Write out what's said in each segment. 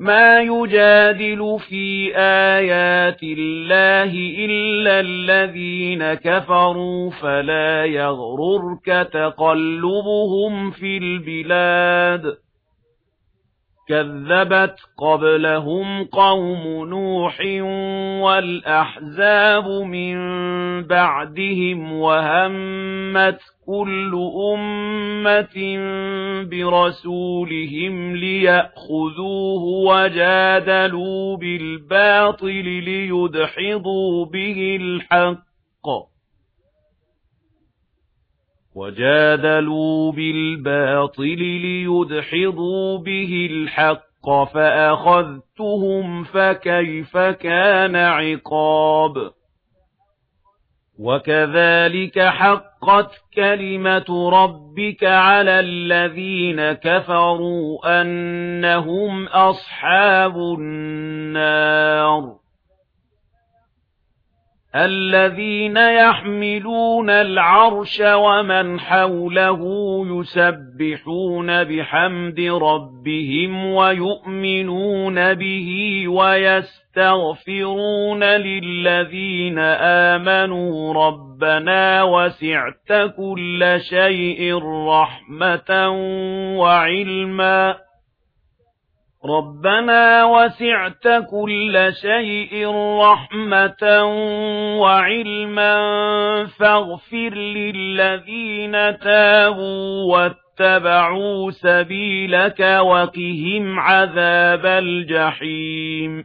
مَا يُجَادِلُ فِي آيَاتِ اللَّهِ إِلَّا الَّذِينَ كَفَرُوا فَلَا يَغْرُرْكَ تَقَلُّبُهُمْ فِي الْبِلَادِ كَذَّبَتْ قَبْلَهُمْ قَوْمُ نُوحٍ وَالْأَحْزَابُ مِنْ بَعْدِهِمْ وَهَمَّتْ كُلُّ أُمَّةٍ بِرَسُولِهِمْ لِيَأْخُذُوهُ وَجَادَلُوا بِالْبَاطِلِ لِيُدْحِضُوا بِهِ الْحَقَّ وَجَادَلُوا بِالْبَاطِلِ لِيُدْحِضُوا بِهِ الْحَقَّ فَأَخَذْتُهُمْ فَكَيْفَ كَانَ عِقَابِ وَكَذَلِكَ حَقَّتْ كَلِمَةُ رَبِّكَ عَلَى الَّذِينَ كَفَرُوا أَنَّهُمْ أَصْحَابُ النَّارِ الَّذِينَ يَحْمِلُونَ الْعَرْشَ وَمَنْ حَوْلَهُ يُسَبِّحُونَ بِحَمْدِ رَبِّهِمْ وَيُؤْمِنُونَ بِهِ وَيَسْتَغْفِرُونَ لِلَّذِينَ آمَنُوا رَبَّنَا وَسِعْتَ كُلَّ شَيْءٍ رَحْمَةً وَعِلْمًا رَبَّنَا وَسِعْتَ كُلَّ شَيْءٍ رَحْمَةً وَعِلْمًا فَاغْفِرْ لِلَّذِينَ تَابُوا وَاتَّبَعُوا سَبِيلَكَ وَقِهِمْ عَذَابَ الْجَحِيمِ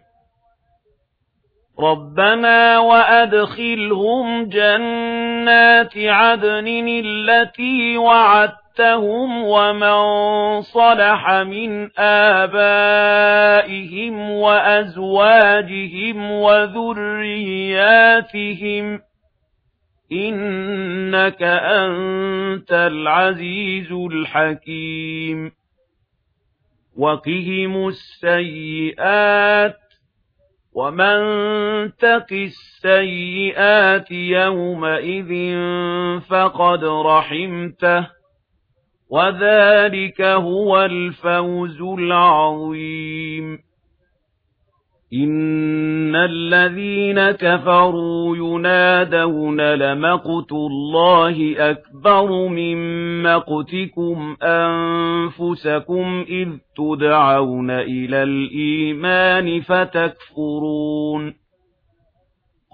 رَبَّنَا وَأَدْخِلْهُمْ جَنَّاتِ عَدْنٍ الَّتِي وَعَدتَّ أَنشَأْتَهُمْ وَمَن صَلَحَ مِنْ آبَائِهِمْ وَأَزْوَاجِهِمْ وَذُرِّيَّاتِهِمْ إِنَّكَ أَنْتَ الْعَزِيزُ الْحَكِيمُ وَقِهِمُ السَّيِّئَاتِ وَمَن تَقِ السَّيِّئَاتِ يَوْمَئِذٍ فَقَدْ رَحِمْتَهُ وَذَلِكَ هُوَ الْفَوْزُ الْعَظِيمُ إِنَّ الَّذِينَ كَفَرُوا يُنَادَوْنَ لَمَقْتُ اللَّهِ أَكْبَرُ مِن مَّقْتِكُمْ أَنفُسَكُمْ إِذْ تُدْعَوْنَ إِلَى الْإِيمَانِ فَتَكْفُرُونَ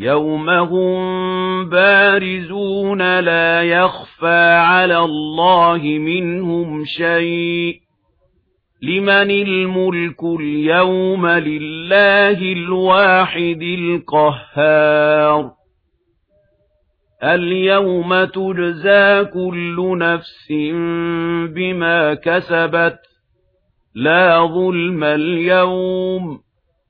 يَوْمَ هُمْ بَارِزُونَ لَا يَخْفَى عَلَى اللَّهِ مِنْهُمْ شَيْءٌ لِمَنِ الْمُلْكُ الْيَوْمَ لِلَّهِ الْوَاحِدِ الْقَهَّارِ الْيَوْمَ تُجْزَى كُلُّ نَفْسٍ بِمَا كَسَبَتْ لَا ظُلْمَ الْيَوْمَ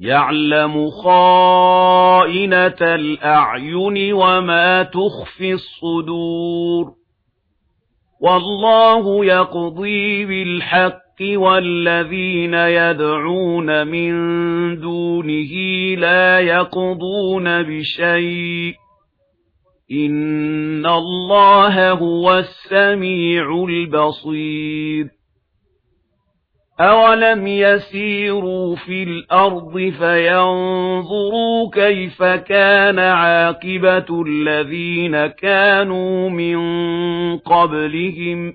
يَعْلَمُ خَائِنَةَ الْأَعْيُنِ وَمَا تُخْفِي الصُّدُورُ وَاللَّهُ يَقْضِي بِالْحَقِّ وَالَّذِينَ يَدْعُونَ مِن دُونِهِ لَا يَقْضُونَ بِشَيْءٍ إِنَّ اللَّهَ هُوَ السَّمِيعُ الْبَصِيرُ أَوَلَمْ يَسِيرُوا فِي الْأَرْضِ فَيَنْظُرُوا كَيْفَ كَانَ عَاقِبَةُ الَّذِينَ كَانُوا مِنْ قَبْلِهِمْ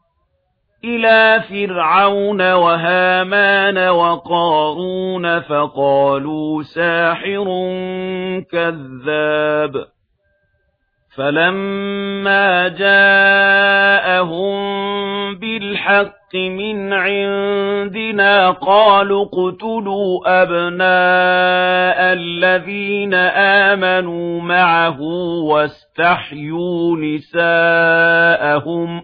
إِلَى فِرْعَوْنَ وَهَامَانَ وَقَارُونَ فَقَالُوا سَاحِرٌ كَذَّابٌ فَلَمَّا جَاءَهُم بِالْحَقِّ مِنْ عِندِنَا قَالُوا اقْتُلُوا أَبْنَاءَ الَّذِينَ آمَنُوا مَعَهُ وَاسْتَحْيُوا نِسَاءَهُمْ ۖ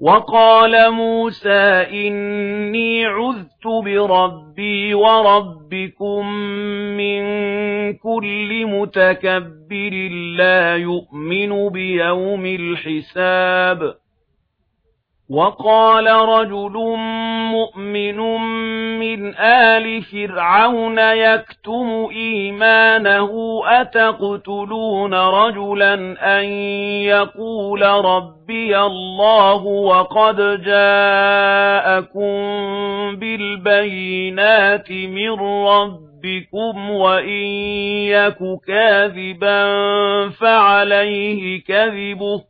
وَقَالَ مُوسَى إِنِّي عُذْتُ بِرَبِّي وَرَبِّكُمْ مِنْ كُلِّ مُتَكَبِّرٍ لَا يُؤْمِنُ بِيَوْمِ الْحِسَابِ. وَقَالَ رَجُلٌ مُؤْمِنٌ مِنْ آلِ فِرْعَوْنَ يَكْتُمُ إِيمَانَهُ أَتَقْتُلُونَ رَجُلًا أَنْ يَقُولَ رَبِّيَ اللَّهُ وَقَدْ جَاءَكُمْ بِالْبَيِّنَاتِ مِنْ رَبِّكُمْ وَإِنْ يَكُ كَاذِبًا فَعَلَيْهِ كَذِبُهُ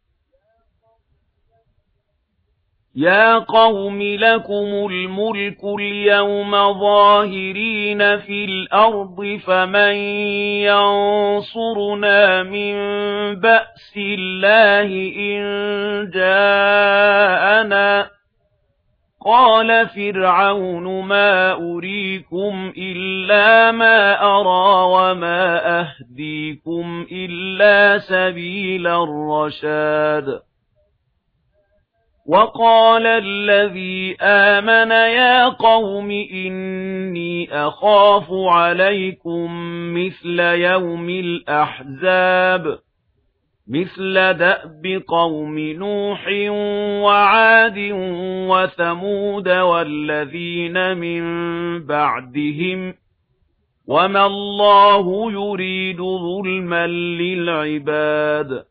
يَا قَوْمِ لَكُمُ الْمُلْكُ الْيَوْمَ ظَاهِرِينَ فِي الْأَرْضِ فَمَن يَنصُرُنَا مِن بَأْسِ اللَّهِ إِن جَاءَنَا قَالَ فِرْعَوْنُ مَا أُرِيكُمْ إِلَّا مَا أَرَى وَمَا أَهْدِيكُمْ إِلَّا سَبِيلَ الرَّشَادِ وَقَالَ الَّذِي آمَنَ يَا قَوْمِ إِنِّي أَخَافُ عَلَيْكُمْ مِثْلَ يَوْمِ الْأَحْزَابِ مِثْلَ دَأْبِ قَوْمِ نُوحٍ وَعَادٍ وَثَمُودَ وَالَّذِينَ مِنْ بَعْدِهِمْ وَمَا اللَّهُ يُرِيدُ ظُلْمًا لِلْعِبَادِ.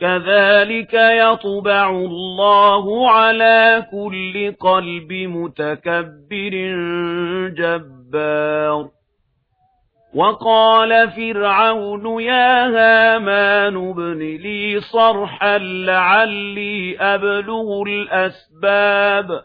كَذَلِكَ يَطْبَعُ اللَّهُ عَلَى كُلِّ قَلْبِ مُتَكَبِّرٍ جَبَّارٍ وَقَالَ فِرْعَوْنُ يَا هَامَانُ ابْنِ لِي صَرْحًا لَعَلِّي أَبْلُغُ الْأَسْبَابَ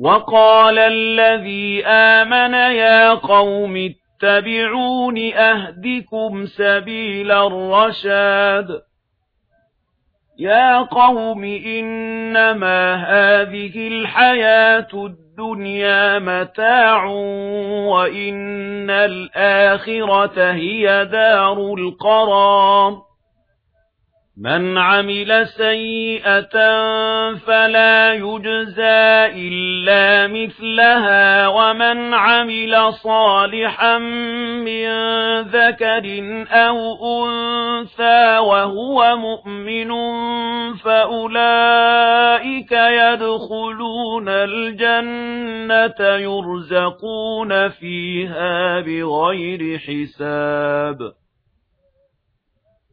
وَقَالَ الَّذِي آمَنَ يَا قَوْمِ اتَّبِعُونِ أَهْدِكُمْ سَبِيلَ الرَّشَادِ يَا قَوْمِ إِنَّمَا هَذِهِ الْحَيَاةُ الدُّنْيَا مَتَاعٌ وَإِنَّ الْآخِرَةَ هِيَ دَارُ الْقَرَارِ مَنْ عَمِلَ سَيِّئَةً فَلَا يُجْزَى إِلَّا مِثْلَهَا وَمَنْ عَمِلَ صَالِحًا مِنْ ذَكَرٍ أَوْ أُنْثَى وَهُوَ مُؤْمِنٌ فَأُولَئِكَ يَدْخُلُونَ الْجَنَّةَ يُرْزَقُونَ فِيهَا بِغَيْرِ حِسَابٍ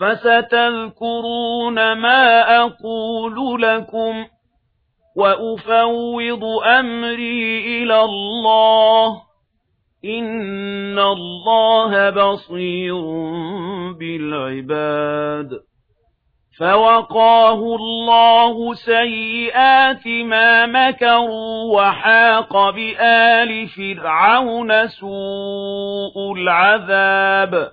فَسَتَذْكُرُونَ مَا أَقُولُ لَكُمْ وَأُفَوِّضُ أَمْرِي إِلَى اللَّهِ إِنَّ اللَّهَ بَصِيرٌ بِالْعِبَادِ فَوَقَاهُ اللَّهُ سَيِّئَاتِ مَا مَكَرُوا وَحَاقَ بِآلِ فِرْعَوْنَ سُوءُ الْعَذَابِ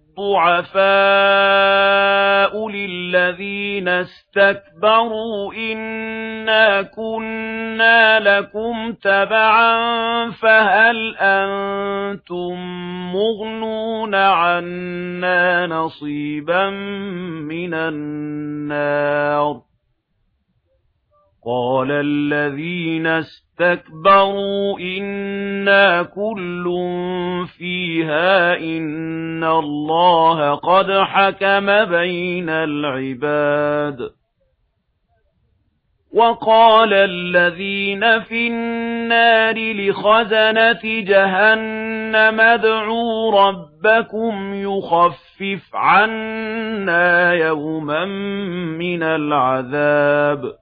الضُّعَفَاءُ لِلَّذِينَ اسْتَكْبَرُوا إِنَّا كُنَّا لَكُمْ تَبَعًا فَهَلْ أَنْتُمْ مُغْنُونَ عَنَّا نَصِيبًا مِنَ النَّارِ قَالَ الَّذِينَ اسْتَكْبَرُوا إِنَّا كُلٌّ فِيهَا إِنَّ اللَّهَ قَدْ حَكَمَ بَيْنَ الْعِبَادِ وَقَالَ الَّذِينَ فِي النَّارِ لِخَزَنَةِ جَهَنَّمَ ادْعُوا رَبَّكُمْ يُخَفِّفْ عَنَّا يَوْمًا مِنَ الْعَذَابِ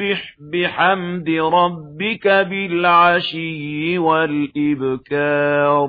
فسبح بحمد ربك بالعشي والإبكار.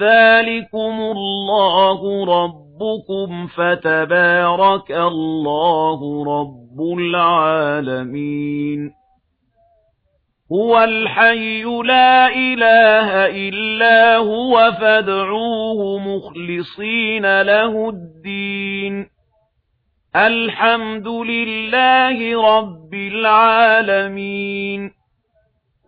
ذَلِكُمُ اللَّهُ رَبُّكُمْ فَتَبَارَكَ اللَّهُ رَبُّ الْعَالَمِينَ هُوَ الْحَيُّ لَا إِلَٰهَ إِلَّا هُوَ فَادْعُوهُ مُخْلِصِينَ لَهُ الدِّينَ الْحَمْدُ لِلَّهِ رَبِّ الْعَالَمِينَ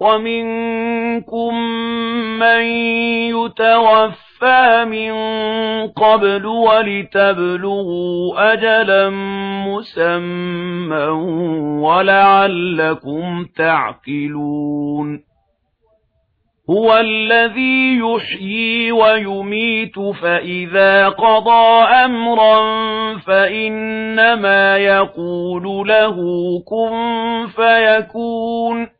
وَمِنكُم مَّن يُتَوَفَّى مِن قَبْلُ وَلِتَبْلُغُوا أَجَلًا مُّسَمًّى وَلَعَلَّكُمْ تَعْقِلُونَ هُوَ الَّذِي يُحْيِي وَيُمِيتُ فَإِذَا قَضَى أَمْرًا فَإِنَّمَا يَقُولُ لَهُ كُن فَيَكُونُ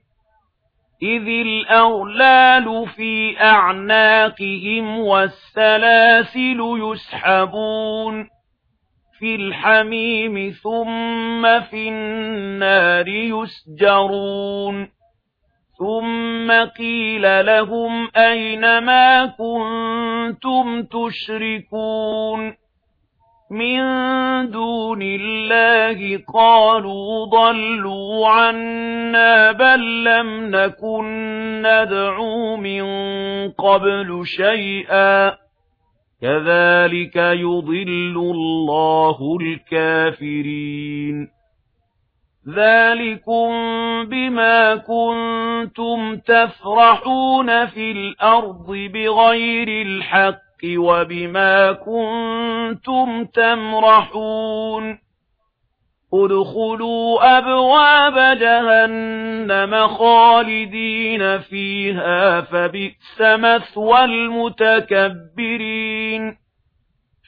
إِذِ الْأَغْلَالُ فِي أَعْنَاقِهِمْ وَالسَّلَاسِلُ يُسْحَبُونَ فِي الْحَمِيمِ ثُمَّ فِي النَّارِ يُسْجَرُونَ ثُمَّ قِيلَ لَهُمْ أَيْنَ مَا كُنتُمْ تُشْرِكُونَ مِن دُونِ اللَّهِ قَالُوا ضَلُّوا عَنَّا بَل لَّمْ نَكُن نَّدْعُو مِن قَبْلُ شَيْئًا كَذَلِكَ يُضِلُّ اللَّهُ الْكَافِرِينَ ذَلِكُمْ بِمَا كُنتُمْ تَفْرَحُونَ فِي الْأَرْضِ بِغَيْرِ الْحَقِّ الْحَقِّ وَبِمَا كُنتُمْ تَمْرَحُونَ. ادخلوا أبواب جهنم خالدين فيها فبئس مثوى المتكبرين.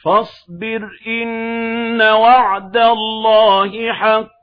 فاصبر إن وعد الله حق.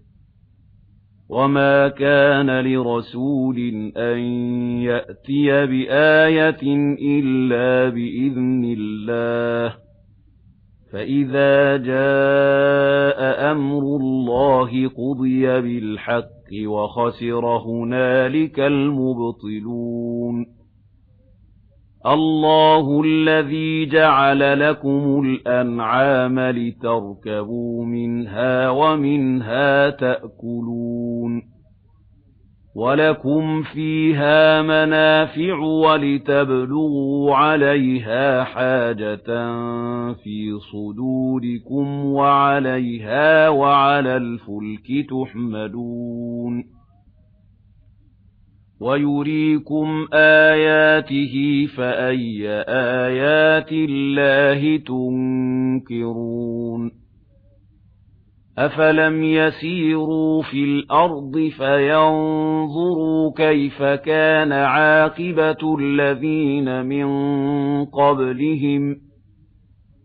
وَمَا كَانَ لِرَسُولٍ أَن يَأْتِيَ بِآيَةٍ إِلَّا بِإِذْنِ اللَّهِ فَإِذَا جَاءَ أَمْرُ اللَّهِ قُضِيَ بِالْحَقِّ وَخَسِرَ هُنَالِكَ الْمُبْطِلُونَ اللَّهُ الَّذِي جَعَلَ لَكُمُ الْأَنْعَامَ لِتَرْكَبُوا مِنْهَا وَمِنْهَا تَأْكُلُونَ وَلَكُمْ فِيهَا مَنَافِعُ وَلِتَبْلُغُوا عَلَيْهَا حَاجَةً فِي صُدُورِكُمْ وَعَلَيْهَا وَعَلَى الْفُلْكِ تُحْمَلُونَ وَيُرِيكُمْ آيَاتِهِ فَأَيَّ آيَاتِ اللَّهِ تُنْكِرُونَ أَفَلَمْ يَسِيرُوا فِي الْأَرْضِ فَيَنْظُرُوا كَيْفَ كَانَ عَاقِبَةُ الَّذِينَ مِنْ قَبْلِهِمْ